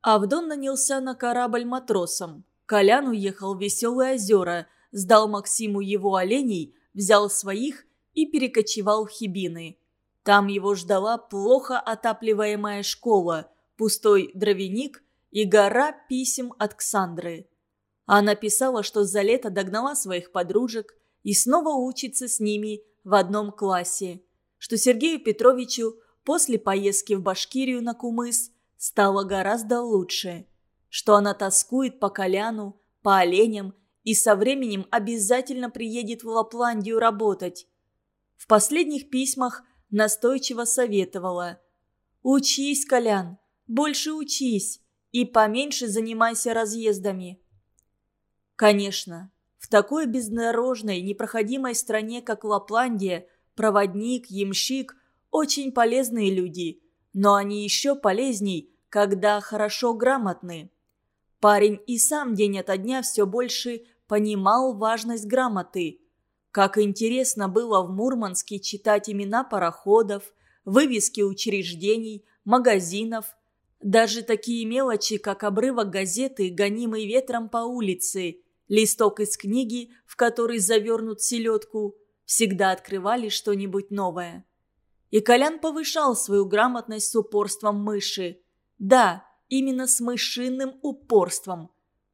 Авдон нанялся на корабль матросом. Колян уехал в Веселые озера, сдал Максиму его оленей, взял своих и перекочевал в Хибины. Там его ждала плохо отапливаемая школа, пустой дровяник и гора писем от Ксандры. Она писала, что за лето догнала своих подружек и снова учится с ними в одном классе что Сергею Петровичу после поездки в Башкирию на Кумыс стало гораздо лучше, что она тоскует по Коляну, по оленям и со временем обязательно приедет в Лапландию работать. В последних письмах настойчиво советовала «Учись, Колян, больше учись и поменьше занимайся разъездами». Конечно, в такой бездорожной, непроходимой стране, как Лапландия, проводник, ямщик – очень полезные люди, но они еще полезней, когда хорошо грамотны. Парень и сам день ото дня все больше понимал важность грамоты. Как интересно было в Мурманске читать имена пароходов, вывески учреждений, магазинов, даже такие мелочи, как обрывок газеты, гонимый ветром по улице, листок из книги, в который завернут селедку – всегда открывали что-нибудь новое. И Колян повышал свою грамотность с упорством мыши. Да, именно с мышиным упорством.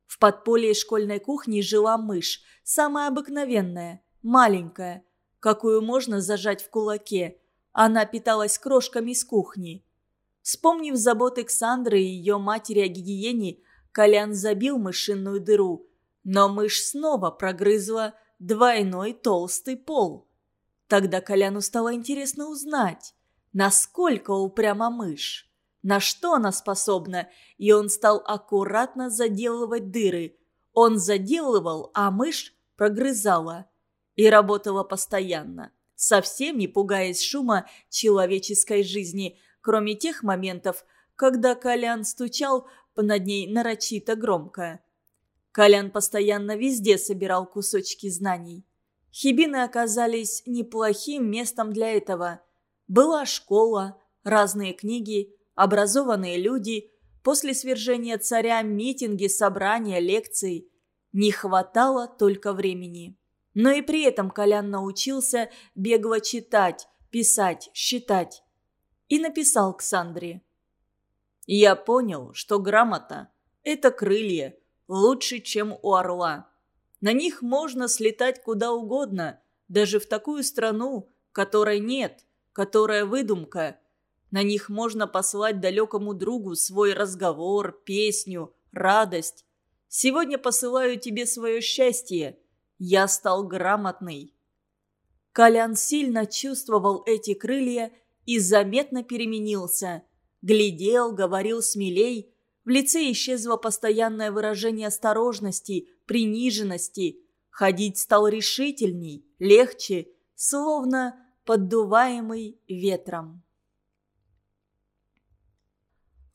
В подполье школьной кухни жила мышь, самая обыкновенная, маленькая, какую можно зажать в кулаке. Она питалась крошками из кухни. Вспомнив заботы Ксандры и ее матери о гигиене, Колян забил мышиную дыру. Но мышь снова прогрызла двойной толстый пол. Тогда Коляну стало интересно узнать, насколько упряма мышь, на что она способна, и он стал аккуратно заделывать дыры. Он заделывал, а мышь прогрызала. И работала постоянно, совсем не пугаясь шума человеческой жизни, кроме тех моментов, когда Колян стучал над ней нарочито громко. Колян постоянно везде собирал кусочки знаний. Хибины оказались неплохим местом для этого. Была школа, разные книги, образованные люди, после свержения царя митинги, собрания, лекции. Не хватало только времени. Но и при этом Колян научился бегло читать, писать, считать. И написал к Сандре. «Я понял, что грамота – это крылья, лучше, чем у орла. На них можно слетать куда угодно, даже в такую страну, которой нет, которая выдумка. На них можно послать далекому другу свой разговор, песню, радость. Сегодня посылаю тебе свое счастье. Я стал грамотный. Колян сильно чувствовал эти крылья и заметно переменился. Глядел, говорил смелей. В лице исчезло постоянное выражение осторожности, приниженности. Ходить стал решительней, легче, словно поддуваемый ветром.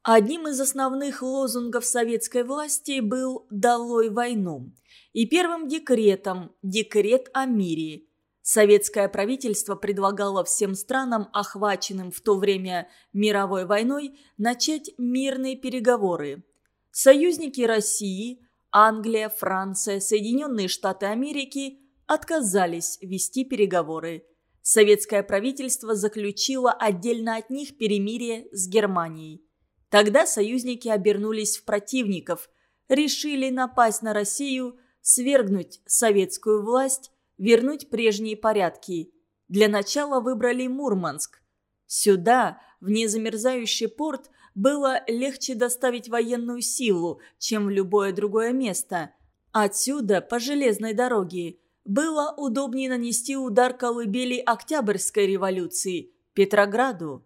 Одним из основных лозунгов советской власти был «Долой войну» и первым декретом «Декрет о мире». Советское правительство предлагало всем странам, охваченным в то время мировой войной, начать мирные переговоры. Союзники России, Англия, Франция, Соединенные Штаты Америки отказались вести переговоры. Советское правительство заключило отдельно от них перемирие с Германией. Тогда союзники обернулись в противников, решили напасть на Россию, свергнуть советскую власть, вернуть прежние порядки. Для начала выбрали Мурманск. Сюда, в незамерзающий порт, было легче доставить военную силу, чем в любое другое место. Отсюда, по железной дороге, было удобнее нанести удар колыбели Октябрьской революции – Петрограду.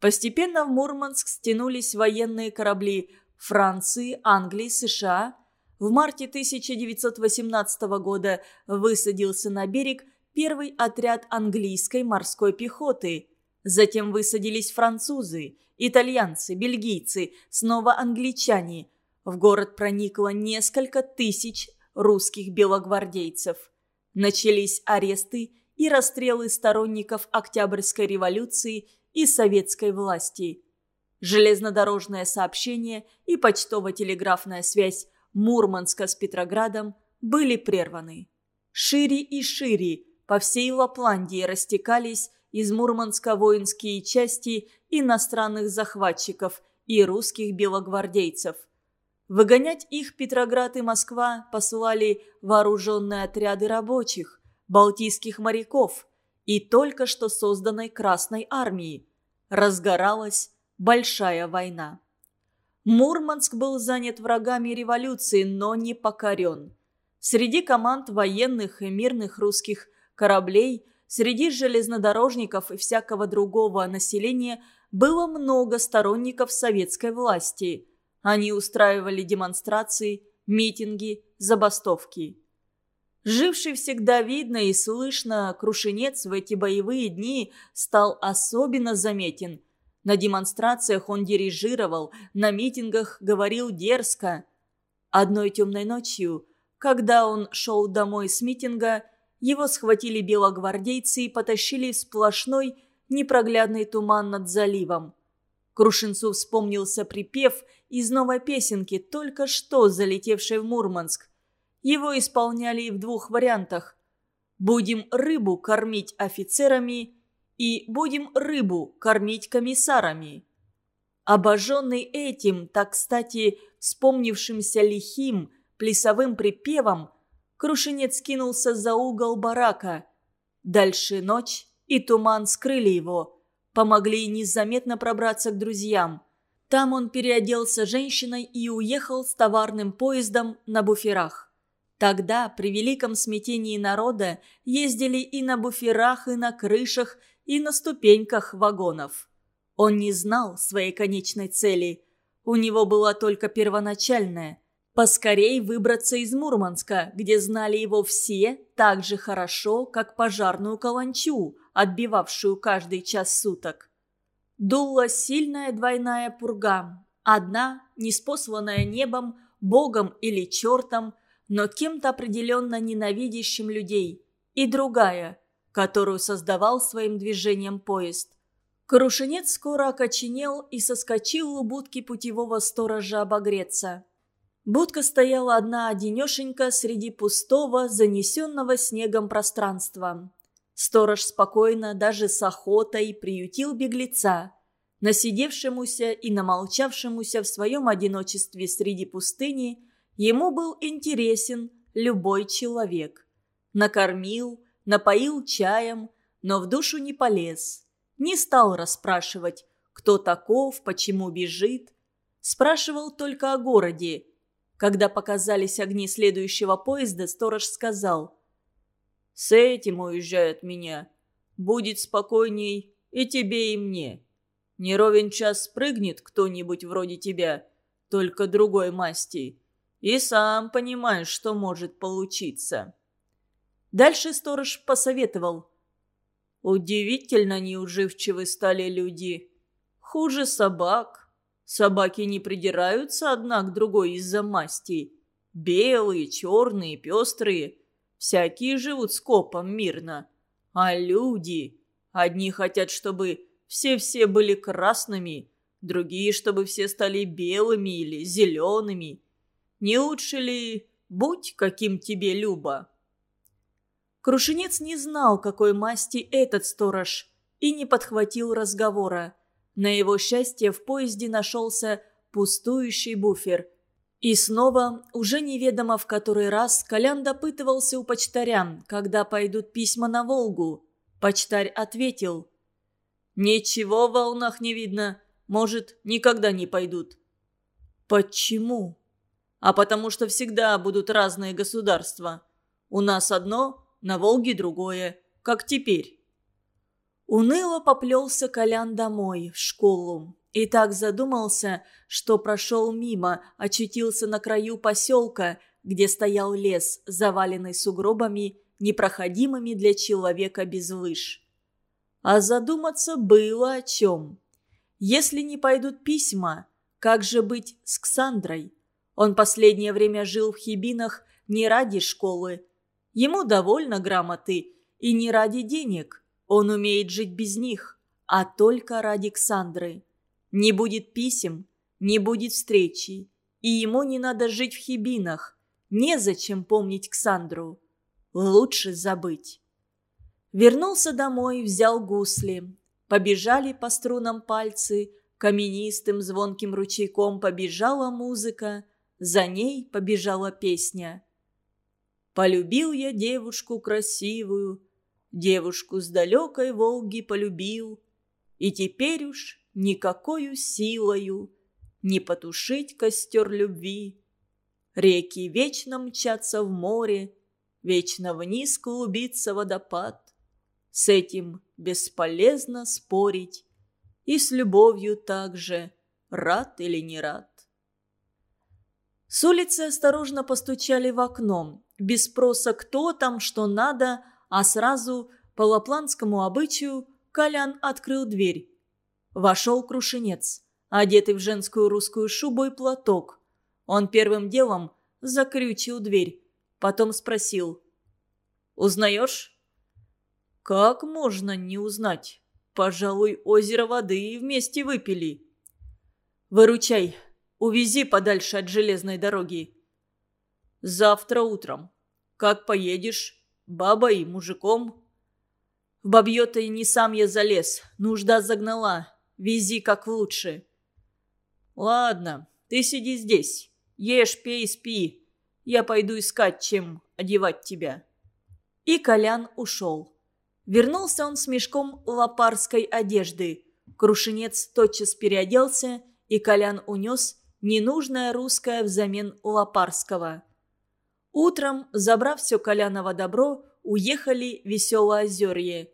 Постепенно в Мурманск стянулись военные корабли Франции, Англии, США. В марте 1918 года высадился на берег первый отряд английской морской пехоты. Затем высадились французы, итальянцы, бельгийцы, снова англичане. В город проникло несколько тысяч русских белогвардейцев. Начались аресты и расстрелы сторонников Октябрьской революции – и советской власти. Железнодорожное сообщение и почтово-телеграфная связь Мурманска с Петроградом были прерваны. Шире и шире по всей Лапландии растекались из Мурманска воинские части иностранных захватчиков и русских белогвардейцев. Выгонять их Петроград и Москва посылали вооруженные отряды рабочих, балтийских моряков – и только что созданной Красной армии. Разгоралась большая война. Мурманск был занят врагами революции, но не покорен. Среди команд военных и мирных русских кораблей, среди железнодорожников и всякого другого населения было много сторонников советской власти. Они устраивали демонстрации, митинги, забастовки. Живший всегда видно и слышно, Крушенец в эти боевые дни стал особенно заметен. На демонстрациях он дирижировал, на митингах говорил дерзко. Одной темной ночью, когда он шел домой с митинга, его схватили белогвардейцы и потащили в сплошной непроглядный туман над заливом. Крушенцу вспомнился припев из новой песенки, только что залетевшей в Мурманск. Его исполняли в двух вариантах. «Будем рыбу кормить офицерами» и «Будем рыбу кормить комиссарами». Обожженный этим, так кстати, вспомнившимся лихим, плясовым припевом, Крушенец кинулся за угол барака. Дальше ночь и туман скрыли его, помогли незаметно пробраться к друзьям. Там он переоделся женщиной и уехал с товарным поездом на буферах. Тогда, при великом смятении народа, ездили и на буферах, и на крышах, и на ступеньках вагонов. Он не знал своей конечной цели. У него была только первоначальная – поскорей выбраться из Мурманска, где знали его все так же хорошо, как пожарную каланчу, отбивавшую каждый час суток. Дула сильная двойная пурга. Одна, неспосланная небом, богом или чертом – но кем-то определенно ненавидящим людей, и другая, которую создавал своим движением поезд. Крушенец скоро окоченел и соскочил у будки путевого сторожа обогреться. Будка стояла одна одинешенька среди пустого, занесенного снегом пространства. Сторож спокойно, даже с охотой, приютил беглеца. Насидевшемуся и намолчавшемуся в своем одиночестве среди пустыни – ему был интересен любой человек. Накормил, напоил чаем, но в душу не полез. Не стал расспрашивать, кто таков, почему бежит. Спрашивал только о городе. Когда показались огни следующего поезда, сторож сказал. «С этим уезжают меня. Будет спокойней и тебе, и мне. Не ровен час спрыгнет кто-нибудь вроде тебя, только другой масти. И сам понимаешь, что может получиться». Дальше сторож посоветовал. «Удивительно неуживчивы стали люди. Хуже собак. Собаки не придираются одна к другой из-за масти. Белые, черные, пестрые. Всякие живут скопом мирно. А люди... Одни хотят, чтобы все-все были красными, другие, чтобы все стали белыми или зелеными. Не лучше ли «будь каким тебе Люба»?» Крушенец не знал, какой масти этот сторож, и не подхватил разговора. На его счастье в поезде нашелся пустующий буфер. И снова, уже неведомо в который раз, Колян допытывался у почтаря, когда пойдут письма на Волгу. Почтарь ответил. «Ничего в волнах не видно. Может, никогда не пойдут». «Почему?» «А потому что всегда будут разные государства. У нас одно, на Волге другое, как теперь. Уныло поплелся Колян домой, в школу. И так задумался, что прошел мимо, очутился на краю поселка, где стоял лес, заваленный сугробами, непроходимыми для человека без лыж. А задуматься было о чем. Если не пойдут письма, как же быть с Ксандрой? Он последнее время жил в Хибинах не ради школы, Ему довольно грамоты и не ради денег. Он умеет жить без них, а только ради Ксандры. Не будет писем, не будет встречи, и ему не надо жить в Хибинах. Незачем помнить Ксандру. Лучше забыть. Вернулся домой, взял гусли. Побежали по струнам пальцы, каменистым звонким ручейком побежала музыка, за ней побежала песня. Полюбил я девушку красивую, Девушку с далекой Волги полюбил, И теперь уж никакою силою Не потушить костер любви. Реки вечно мчатся в море, Вечно вниз клубится водопад. С этим бесполезно спорить, И с любовью также, рад или не рад. С улицы осторожно постучали в окно без спроса кто там, что надо, а сразу по лапландскому обычаю Колян открыл дверь. Вошел крушенец, одетый в женскую русскую шубу и платок. Он первым делом закрючил дверь, потом спросил. «Узнаешь?» «Как можно не узнать? Пожалуй, озеро воды вместе выпили». «Выручай, увези подальше от железной дороги». «Завтра утром. Как поедешь? Бабой, мужиком?» «В бабье-то и не сам я залез. Нужда загнала. Вези как лучше». «Ладно, ты сиди здесь. Ешь, пей, спи. Я пойду искать, чем одевать тебя». И Колян ушел. Вернулся он с мешком лопарской одежды. Крушенец тотчас переоделся, и Колян унес ненужное русское взамен лопарского. Утром, забрав все Коляново добро, уехали в Веселоозерье.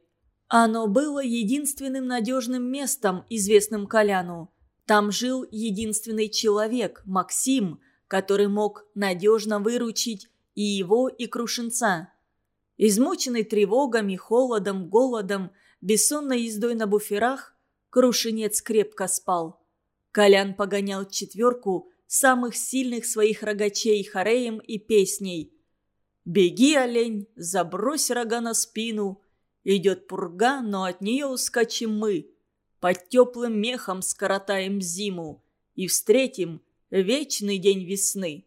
Оно было единственным надежным местом, известным Коляну. Там жил единственный человек, Максим, который мог надежно выручить и его, и Крушенца. Измученный тревогами, холодом, голодом, бессонной ездой на буферах, Крушенец крепко спал. Колян погонял четверку, самых сильных своих рогачей хореем и песней. «Беги, олень, забрось рога на спину, идет пурга, но от нее ускачем мы, под теплым мехом скоротаем зиму и встретим вечный день весны.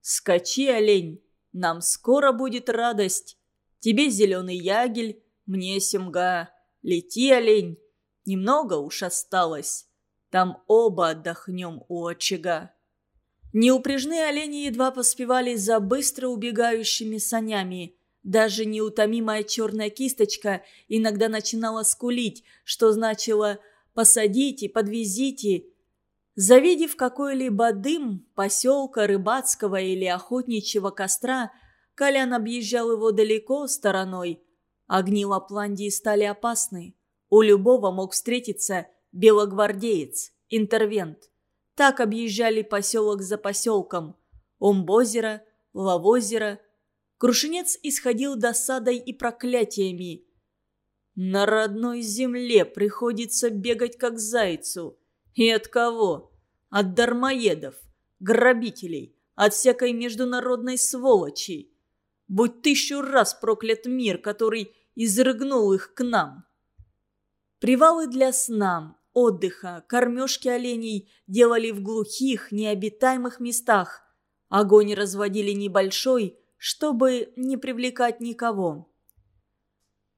Скачи, олень, нам скоро будет радость, тебе зеленый ягель, мне семга, лети, олень, немного уж осталось, там оба отдохнем у очага». Неупряжные олени едва поспевали за быстро убегающими санями. Даже неутомимая черная кисточка иногда начинала скулить, что значило «посадите, подвезите». Завидев какой-либо дым поселка, рыбацкого или охотничьего костра, Колян объезжал его далеко стороной. Огни Лапландии стали опасны. У любого мог встретиться белогвардеец, интервент. Так объезжали поселок за поселком. Умбозеро, Лавозеро. Крушенец исходил досадой и проклятиями. На родной земле приходится бегать как зайцу. И от кого? От дармоедов, грабителей, от всякой международной сволочи. Будь тысячу раз проклят мир, который изрыгнул их к нам. Привалы для сна, отдыха, кормежки оленей делали в глухих, необитаемых местах. Огонь разводили небольшой, чтобы не привлекать никого.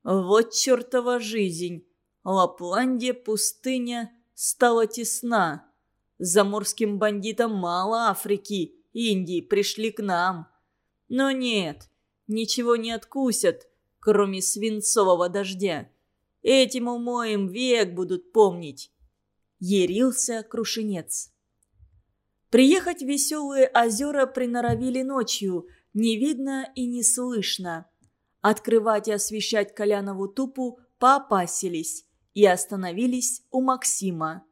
Вот чертова жизнь. Лапландия, пустыня, стала тесна. Заморским бандитам мало Африки, Индии пришли к нам. Но нет, ничего не откусят, кроме свинцового дождя. Этим умоем век будут помнить. Ярился Крушенец. Приехать в веселые озера приноровили ночью, не видно и не слышно. Открывать и освещать Колянову тупу поопасились и остановились у Максима.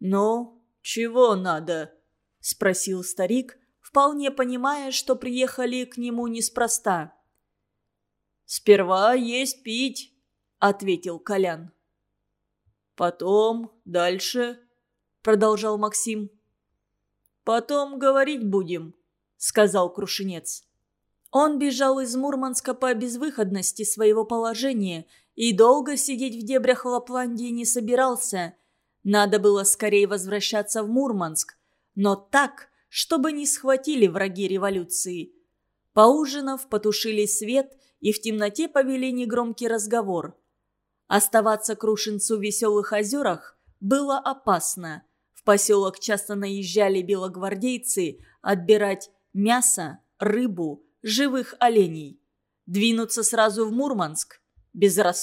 «Ну, чего надо?» – спросил старик, вполне понимая, что приехали к нему неспроста. «Сперва есть пить», – ответил Колян. «Потом, дальше», – продолжал Максим. «Потом говорить будем», – сказал Крушенец. Он бежал из Мурманска по безвыходности своего положения и долго сидеть в дебрях Лапландии не собирался. Надо было скорее возвращаться в Мурманск, но так, чтобы не схватили враги революции. Поужинав, потушили свет и в темноте повели негромкий разговор. Оставаться Крушинцу в веселых озерах было опасно. В поселок часто наезжали белогвардейцы отбирать мясо, рыбу, живых оленей. Двинуться сразу в Мурманск – безрассудно.